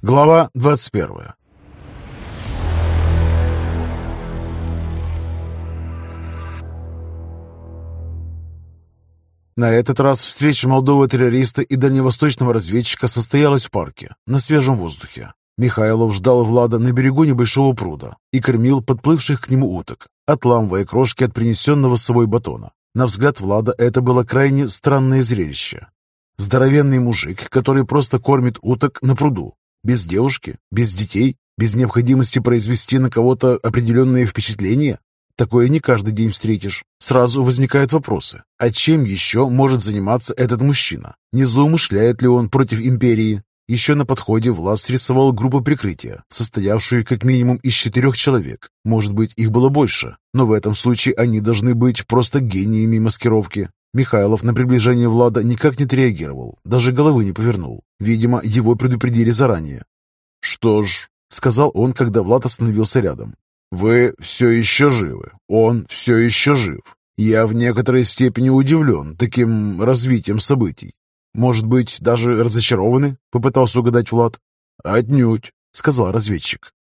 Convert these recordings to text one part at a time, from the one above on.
Глава 21 На этот раз встреча молодого террориста и дальневосточного разведчика состоялась в парке, на свежем воздухе. Михайлов ждал Влада на берегу небольшого пруда и кормил подплывших к нему уток, отламывая крошки от принесенного с собой батона. На взгляд Влада это было крайне странное зрелище. Здоровенный мужик, который просто кормит уток на пруду, без девушки, без детей, без необходимости произвести на кого-то определенные впечатления? Такое не каждый день встретишь. Сразу возникают вопросы. А чем еще может заниматься этот мужчина? Не злоумышляет ли он против империи? Еще на подходе Влас рисовал группу прикрытия, состоявшую как минимум из четырех человек. Может быть, их было больше, но в этом случае они должны быть просто гениями маскировки. Михайлов на приближение Влада никак не отреагировал, даже головы не повернул. Видимо, его предупредили заранее. «Что ж», — сказал он, когда Влад остановился рядом, — «вы все еще живы, он все еще жив. Я в некоторой степени удивлен таким развитием событий. Может быть, даже разочарованы?» — попытался угадать Влад. «Отнюдь», — сказал разведчик.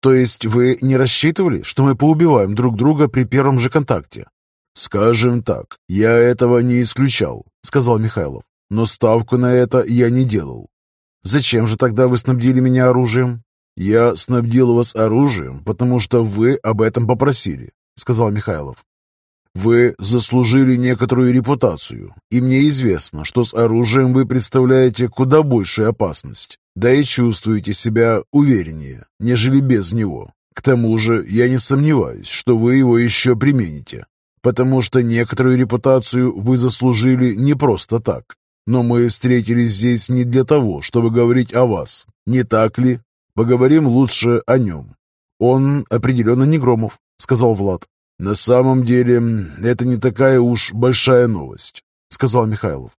«То есть вы не рассчитывали, что мы поубиваем друг друга при первом же контакте?» «Скажем так, я этого не исключал», — сказал Михайлов. «Но ставку на это я не делал». «Зачем же тогда вы снабдили меня оружием?» «Я снабдил вас оружием, потому что вы об этом попросили», — сказал Михайлов. «Вы заслужили некоторую репутацию, и мне известно, что с оружием вы представляете куда большую опасность, да и чувствуете себя увереннее, нежели без него. К тому же я не сомневаюсь, что вы его еще примените потому что некоторую репутацию вы заслужили не просто так. Но мы встретились здесь не для того, чтобы говорить о вас, не так ли? Поговорим лучше о нем. Он определенно не Громов, сказал Влад. На самом деле, это не такая уж большая новость, сказал Михайлов.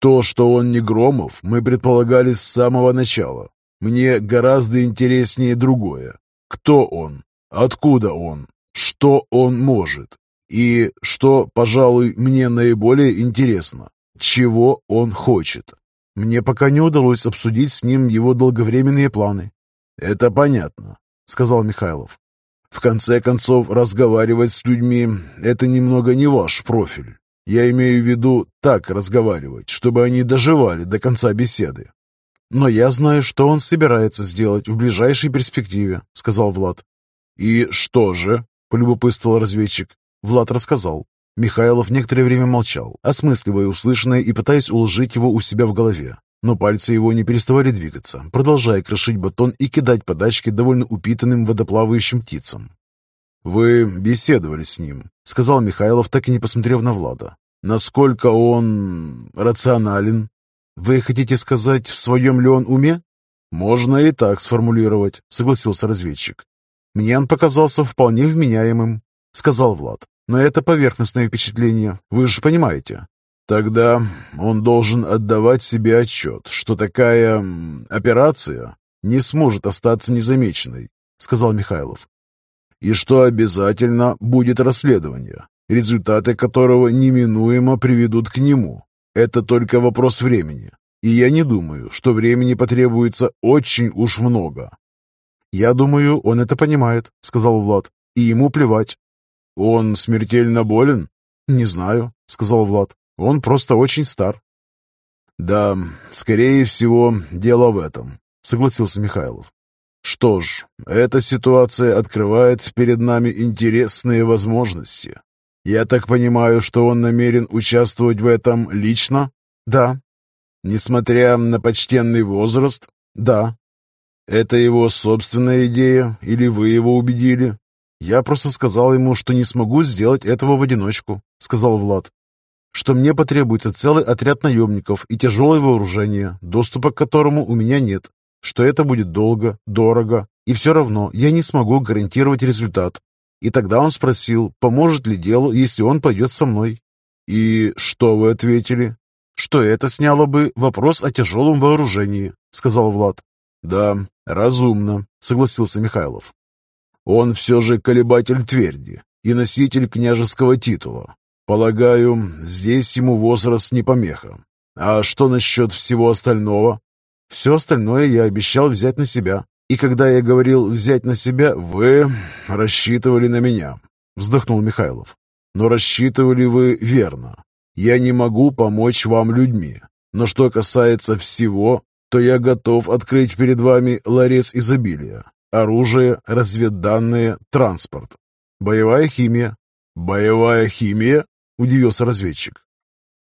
То, что он не Громов, мы предполагали с самого начала. Мне гораздо интереснее другое. Кто он? Откуда он? Что он может? И, что, пожалуй, мне наиболее интересно, чего он хочет. Мне пока не удалось обсудить с ним его долговременные планы. «Это понятно», — сказал Михайлов. «В конце концов, разговаривать с людьми — это немного не ваш профиль. Я имею в виду так разговаривать, чтобы они доживали до конца беседы». «Но я знаю, что он собирается сделать в ближайшей перспективе», — сказал Влад. «И что же?» — полюбопытствовал разведчик. Влад рассказал. Михайлов некоторое время молчал, осмысливая услышанное и пытаясь уложить его у себя в голове. Но пальцы его не переставали двигаться, продолжая крошить батон и кидать подачки довольно упитанным водоплавающим птицам. «Вы беседовали с ним», — сказал Михайлов, так и не посмотрев на Влада. «Насколько он рационален? Вы хотите сказать, в своем ли он уме?» «Можно и так сформулировать», — согласился разведчик. «Мне он показался вполне вменяемым. — сказал Влад. «Но это поверхностное впечатление, вы же понимаете». «Тогда он должен отдавать себе отчет, что такая операция не сможет остаться незамеченной», — сказал Михайлов. «И что обязательно будет расследование, результаты которого неминуемо приведут к нему. Это только вопрос времени. И я не думаю, что времени потребуется очень уж много». «Я думаю, он это понимает», — сказал Влад. «И ему плевать. «Он смертельно болен?» «Не знаю», — сказал Влад. «Он просто очень стар». «Да, скорее всего, дело в этом», — согласился Михайлов. «Что ж, эта ситуация открывает перед нами интересные возможности. Я так понимаю, что он намерен участвовать в этом лично?» «Да». «Несмотря на почтенный возраст?» «Да». «Это его собственная идея, или вы его убедили?» «Я просто сказал ему, что не смогу сделать этого в одиночку», — сказал Влад. «Что мне потребуется целый отряд наемников и тяжелое вооружение, доступа к которому у меня нет. Что это будет долго, дорого, и все равно я не смогу гарантировать результат. И тогда он спросил, поможет ли делу, если он пойдет со мной. «И что вы ответили?» «Что это сняло бы вопрос о тяжелом вооружении», — сказал Влад. «Да, разумно», — согласился Михайлов. Он все же колебатель тверди и носитель княжеского титула. Полагаю, здесь ему возраст не помеха. А что насчет всего остального? Все остальное я обещал взять на себя. И когда я говорил «взять на себя», вы рассчитывали на меня, вздохнул Михайлов. Но рассчитывали вы верно. Я не могу помочь вам людьми. Но что касается всего, то я готов открыть перед вами ларец изобилия. Оружие, разведданные, транспорт. Боевая химия. Боевая химия? Удивился разведчик.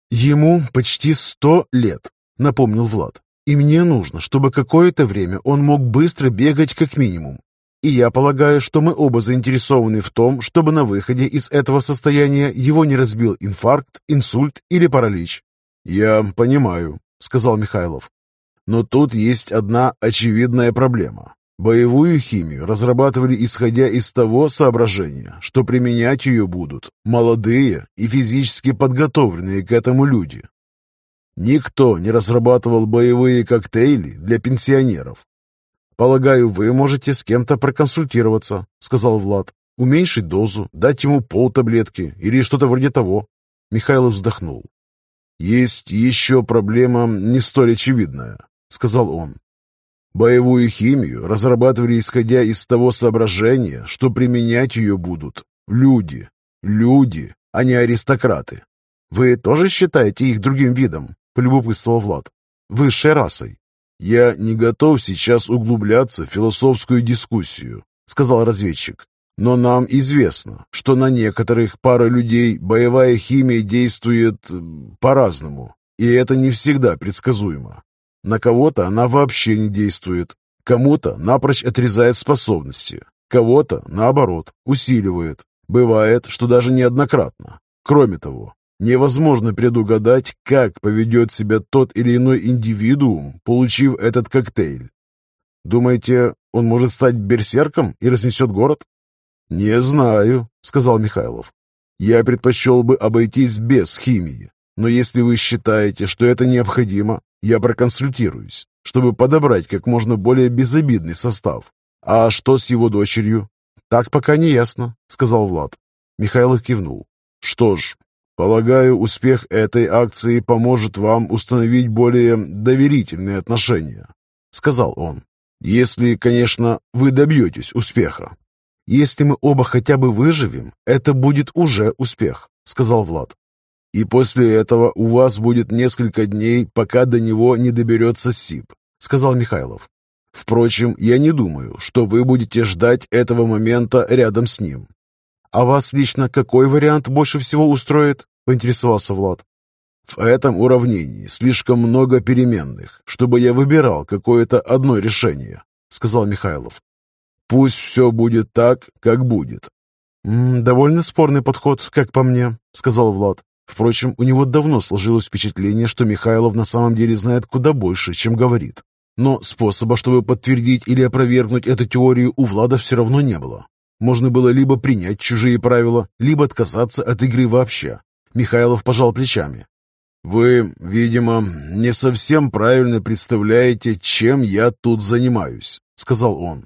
Ему почти сто лет, напомнил Влад. И мне нужно, чтобы какое-то время он мог быстро бегать как минимум. И я полагаю, что мы оба заинтересованы в том, чтобы на выходе из этого состояния его не разбил инфаркт, инсульт или паралич. «Я понимаю», — сказал Михайлов. «Но тут есть одна очевидная проблема. Боевую химию разрабатывали исходя из того соображения, что применять ее будут молодые и физически подготовленные к этому люди. Никто не разрабатывал боевые коктейли для пенсионеров. «Полагаю, вы можете с кем-то проконсультироваться», — сказал Влад. «Уменьшить дозу, дать ему полтаблетки или что-то вроде того». Михайлов вздохнул. «Есть еще проблема не столь очевидная», — сказал он. «Боевую химию разрабатывали исходя из того соображения, что применять ее будут люди. Люди, а не аристократы. Вы тоже считаете их другим видом?» полюбопытствовал Влад. «Высшей расой». «Я не готов сейчас углубляться в философскую дискуссию», — сказал разведчик. «Но нам известно, что на некоторых пара людей боевая химия действует по-разному, и это не всегда предсказуемо. На кого-то она вообще не действует, кому-то напрочь отрезает способности, кого-то, наоборот, усиливает. Бывает, что даже неоднократно. Кроме того, Невозможно предугадать, как поведет себя тот или иной индивидуум, получив этот коктейль. Думаете, он может стать берсерком и разнесет город? «Не знаю», — сказал Михайлов. «Я предпочел бы обойтись без химии, но если вы считаете, что это необходимо, я проконсультируюсь, чтобы подобрать как можно более безобидный состав. А что с его дочерью?» «Так пока не ясно», — сказал Влад. Михайлов кивнул. «Что ж, Полагаю, успех этой акции поможет вам установить более доверительные отношения, сказал он. Если, конечно, вы добьетесь успеха. Если мы оба хотя бы выживем, это будет уже успех, сказал Влад. И после этого у вас будет несколько дней, пока до него не доберется СИП, сказал Михайлов. Впрочем, я не думаю, что вы будете ждать этого момента рядом с ним. «А вас лично какой вариант больше всего устроит?» – поинтересовался Влад. «В этом уравнении слишком много переменных, чтобы я выбирал какое-то одно решение», – сказал Михайлов. «Пусть все будет так, как будет». «М -м, «Довольно спорный подход, как по мне», – сказал Влад. Впрочем, у него давно сложилось впечатление, что Михайлов на самом деле знает куда больше, чем говорит. Но способа, чтобы подтвердить или опровергнуть эту теорию, у Влада все равно не было. Можно было либо принять чужие правила, либо отказаться от игры вообще. Михайлов пожал плечами. «Вы, видимо, не совсем правильно представляете, чем я тут занимаюсь», — сказал он.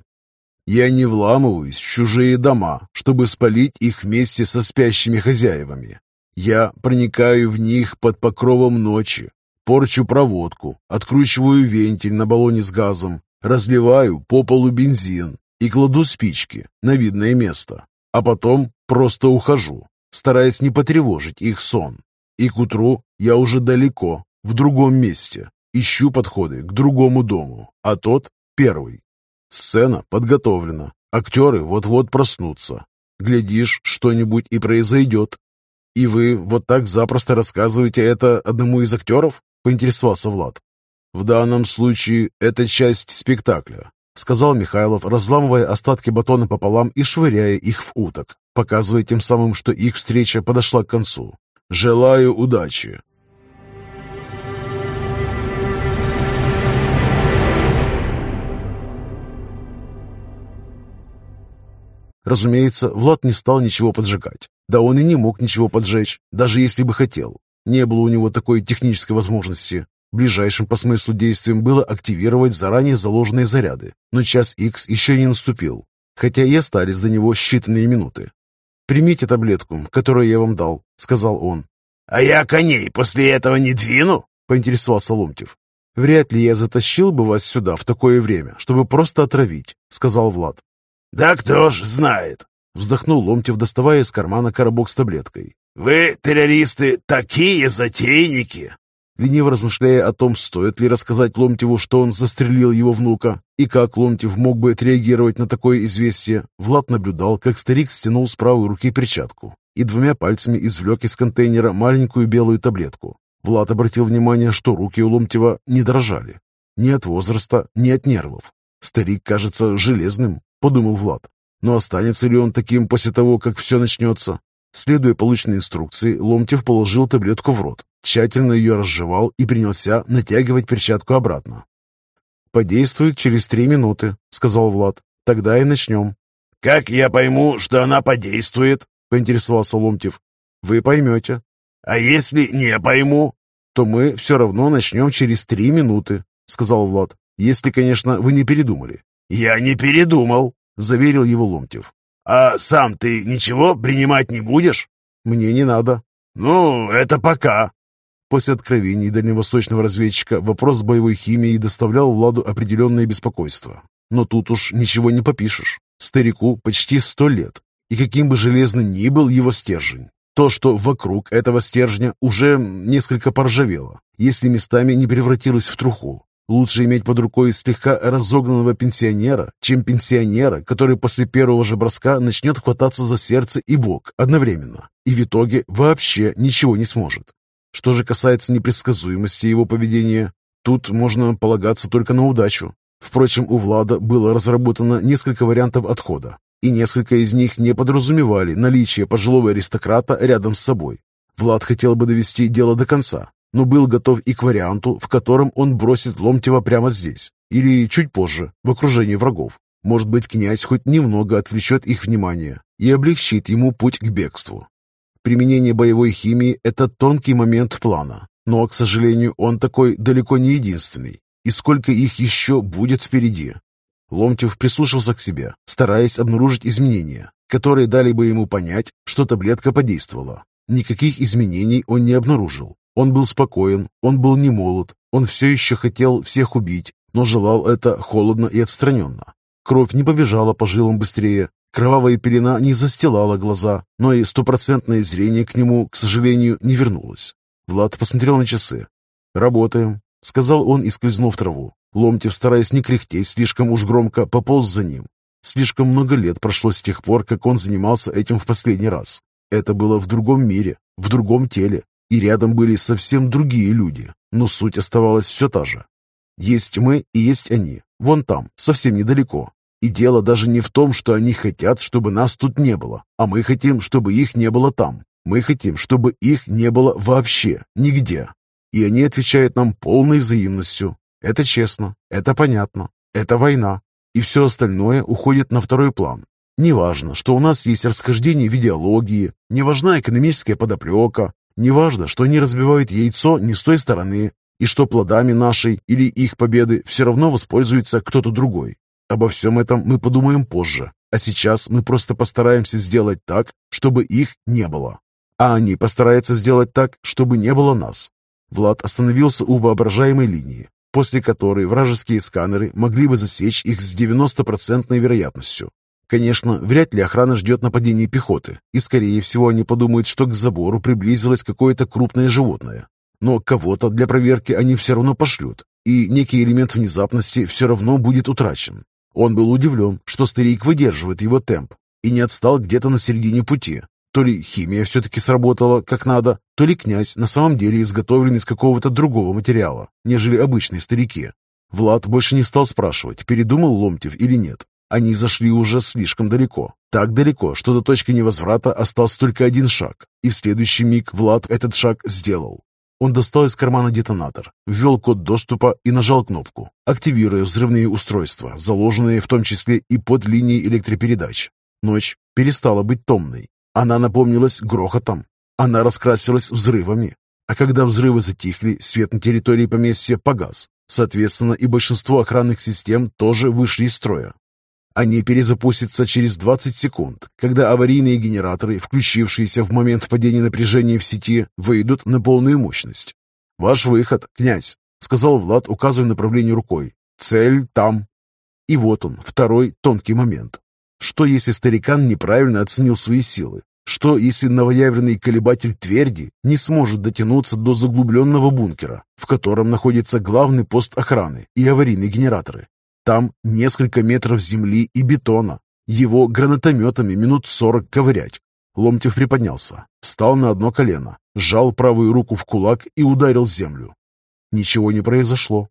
«Я не вламываюсь в чужие дома, чтобы спалить их вместе со спящими хозяевами. Я проникаю в них под покровом ночи, порчу проводку, откручиваю вентиль на баллоне с газом, разливаю по полу бензин, и кладу спички на видное место, а потом просто ухожу, стараясь не потревожить их сон. И к утру я уже далеко, в другом месте, ищу подходы к другому дому, а тот первый. Сцена подготовлена, актеры вот-вот проснутся. Глядишь, что-нибудь и произойдет. И вы вот так запросто рассказываете это одному из актеров? Поинтересовался Влад. В данном случае это часть спектакля, сказал Михайлов, разламывая остатки батона пополам и швыряя их в уток, показывая тем самым, что их встреча подошла к концу. «Желаю удачи!» Разумеется, Влад не стал ничего поджигать. Да он и не мог ничего поджечь, даже если бы хотел. Не было у него такой технической возможности. Ближайшим по смыслу действием было активировать заранее заложенные заряды, но час X еще не наступил, хотя и остались до него считанные минуты. «Примите таблетку, которую я вам дал», — сказал он. «А я коней после этого не двину?» — поинтересовался Ломтев. «Вряд ли я затащил бы вас сюда в такое время, чтобы просто отравить», — сказал Влад. «Да кто ж знает!» — вздохнул Ломтев, доставая из кармана коробок с таблеткой. «Вы, террористы, такие затейники!» Лениво размышляя о том, стоит ли рассказать Ломтеву, что он застрелил его внука, и как Ломтев мог бы отреагировать на такое известие, Влад наблюдал, как старик стянул с правой руки перчатку и двумя пальцами извлек из контейнера маленькую белую таблетку. Влад обратил внимание, что руки у Ломтева не дрожали. Ни от возраста, ни от нервов. Старик кажется железным, подумал Влад. Но останется ли он таким после того, как все начнется? Следуя полученной инструкции, Ломтев положил таблетку в рот, тщательно ее разжевал и принялся натягивать перчатку обратно. «Подействует через три минуты», — сказал Влад. «Тогда и начнем». «Как я пойму, что она подействует?» — поинтересовался Ломтев. «Вы поймете». «А если не пойму?» «То мы все равно начнем через три минуты», — сказал Влад. «Если, конечно, вы не передумали». «Я не передумал», — заверил его Ломтев. «А сам ты ничего принимать не будешь?» «Мне не надо». «Ну, это пока». После откровений дальневосточного разведчика вопрос боевой химией доставлял Владу определенное беспокойство. Но тут уж ничего не попишешь. Старику почти сто лет, и каким бы железным ни был его стержень, то, что вокруг этого стержня уже несколько поржавело, если местами не превратилось в труху. Лучше иметь под рукой слегка разогнанного пенсионера, чем пенсионера, который после первого же броска начнет хвататься за сердце и бок одновременно, и в итоге вообще ничего не сможет. Что же касается непредсказуемости его поведения, тут можно полагаться только на удачу. Впрочем, у Влада было разработано несколько вариантов отхода, и несколько из них не подразумевали наличие пожилого аристократа рядом с собой. Влад хотел бы довести дело до конца, но был готов и к варианту, в котором он бросит Ломтева прямо здесь, или чуть позже, в окружении врагов. Может быть, князь хоть немного отвлечет их внимание и облегчит ему путь к бегству. Применение боевой химии – это тонкий момент плана, но, к сожалению, он такой далеко не единственный. И сколько их еще будет впереди? Ломтев прислушался к себе, стараясь обнаружить изменения, которые дали бы ему понять, что таблетка подействовала. Никаких изменений он не обнаружил, он был спокоен, он был не молод, он все еще хотел всех убить, но желал это холодно и отстраненно. Кровь не побежала по жилам быстрее, кровавая пелена не застилала глаза, но и стопроцентное зрение к нему, к сожалению, не вернулось. Влад посмотрел на часы. «Работаем», — сказал он и скользнул в траву. Ломтев, стараясь не кряхтеть слишком уж громко, пополз за ним. Слишком много лет прошло с тех пор, как он занимался этим в последний раз. Это было в другом мире, в другом теле, и рядом были совсем другие люди, но суть оставалась все та же. Есть мы и есть они, вон там, совсем недалеко. И дело даже не в том, что они хотят, чтобы нас тут не было, а мы хотим, чтобы их не было там. Мы хотим, чтобы их не было вообще, нигде. И они отвечают нам полной взаимностью. Это честно, это понятно, это война. И все остальное уходит на второй план. Неважно, что у нас есть расхождение в идеологии, не важна экономическая подоплека, Неважно, что они разбивают яйцо не с той стороны, и что плодами нашей или их победы все равно воспользуется кто-то другой. Обо всем этом мы подумаем позже, а сейчас мы просто постараемся сделать так, чтобы их не было. А они постараются сделать так, чтобы не было нас. Влад остановился у воображаемой линии, после которой вражеские сканеры могли бы засечь их с 90% вероятностью. Конечно, вряд ли охрана ждет нападения пехоты, и, скорее всего, они подумают, что к забору приблизилось какое-то крупное животное. Но кого-то для проверки они все равно пошлют, и некий элемент внезапности все равно будет утрачен. Он был удивлен, что старик выдерживает его темп и не отстал где-то на середине пути. То ли химия все-таки сработала как надо, то ли князь на самом деле изготовлен из какого-то другого материала, нежели обычные старики. Влад больше не стал спрашивать, передумал Ломтев или нет. Они зашли уже слишком далеко. Так далеко, что до точки невозврата остался только один шаг. И в следующий миг Влад этот шаг сделал. Он достал из кармана детонатор, ввел код доступа и нажал кнопку, активируя взрывные устройства, заложенные в том числе и под линией электропередач. Ночь перестала быть томной. Она напомнилась грохотом. Она раскрасилась взрывами. А когда взрывы затихли, свет на территории поместья погас. Соответственно, и большинство охранных систем тоже вышли из строя. Они перезапустятся через 20 секунд, когда аварийные генераторы, включившиеся в момент падения напряжения в сети, выйдут на полную мощность. Ваш выход, князь. — сказал Влад, указывая направление рукой. «Цель там». И вот он, второй тонкий момент. Что, если старикан неправильно оценил свои силы? Что, если новоявленный колебатель тверди не сможет дотянуться до заглубленного бункера, в котором находится главный пост охраны и аварийные генераторы? Там несколько метров земли и бетона. Его гранатометами минут сорок ковырять. Ломтев приподнялся, встал на одно колено, сжал правую руку в кулак и ударил землю. Ничего не произошло.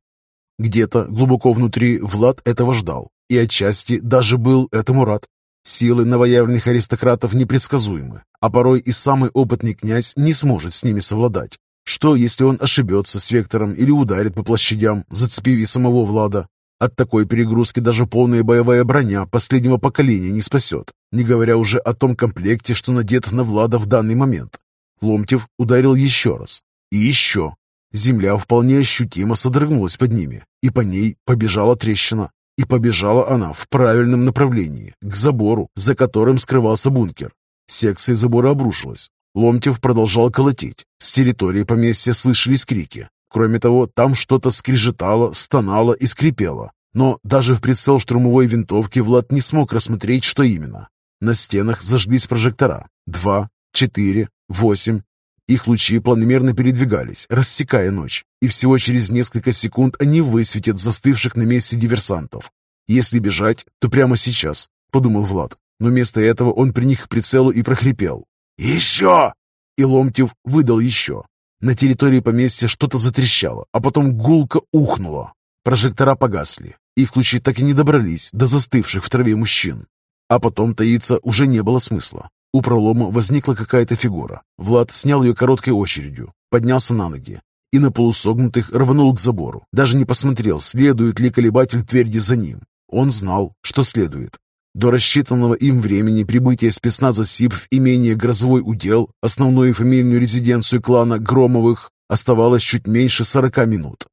Где-то глубоко внутри Влад этого ждал и отчасти даже был этому рад. Силы новоявленных аристократов непредсказуемы, а порой и самый опытный князь не сможет с ними совладать. Что, если он ошибется с вектором или ударит по площадям, зацепив и самого Влада? От такой перегрузки даже полная боевая броня последнего поколения не спасет, не говоря уже о том комплекте, что надет на Влада в данный момент. Ломтев ударил еще раз. И еще. Земля вполне ощутимо содрогнулась под ними, и по ней побежала трещина. И побежала она в правильном направлении, к забору, за которым скрывался бункер. Секция забора обрушилась. Ломтев продолжал колотить. С территории поместья слышались крики. Кроме того, там что-то скрежетало, стонало и скрипело. Но даже в прицел штурмовой винтовки Влад не смог рассмотреть, что именно. На стенах зажглись прожектора. Два, четыре, восемь. Их лучи планомерно передвигались, рассекая ночь и всего через несколько секунд они высветят застывших на месте диверсантов. Если бежать, то прямо сейчас, подумал Влад, но вместо этого он приник к прицелу и прохрипел. «Еще!» И Ломтев выдал еще. На территории поместья что-то затрещало, а потом гулко ухнуло. Прожектора погасли. Их лучи так и не добрались до застывших в траве мужчин. А потом таиться уже не было смысла. У пролома возникла какая-то фигура. Влад снял ее короткой очередью, поднялся на ноги, и на полусогнутых рванул к забору. Даже не посмотрел, следует ли колебатель тверди за ним. Он знал, что следует. До рассчитанного им времени прибытия спецназа СИП в имение «Грозовой удел», основную фамильную резиденцию клана Громовых, оставалось чуть меньше сорока минут.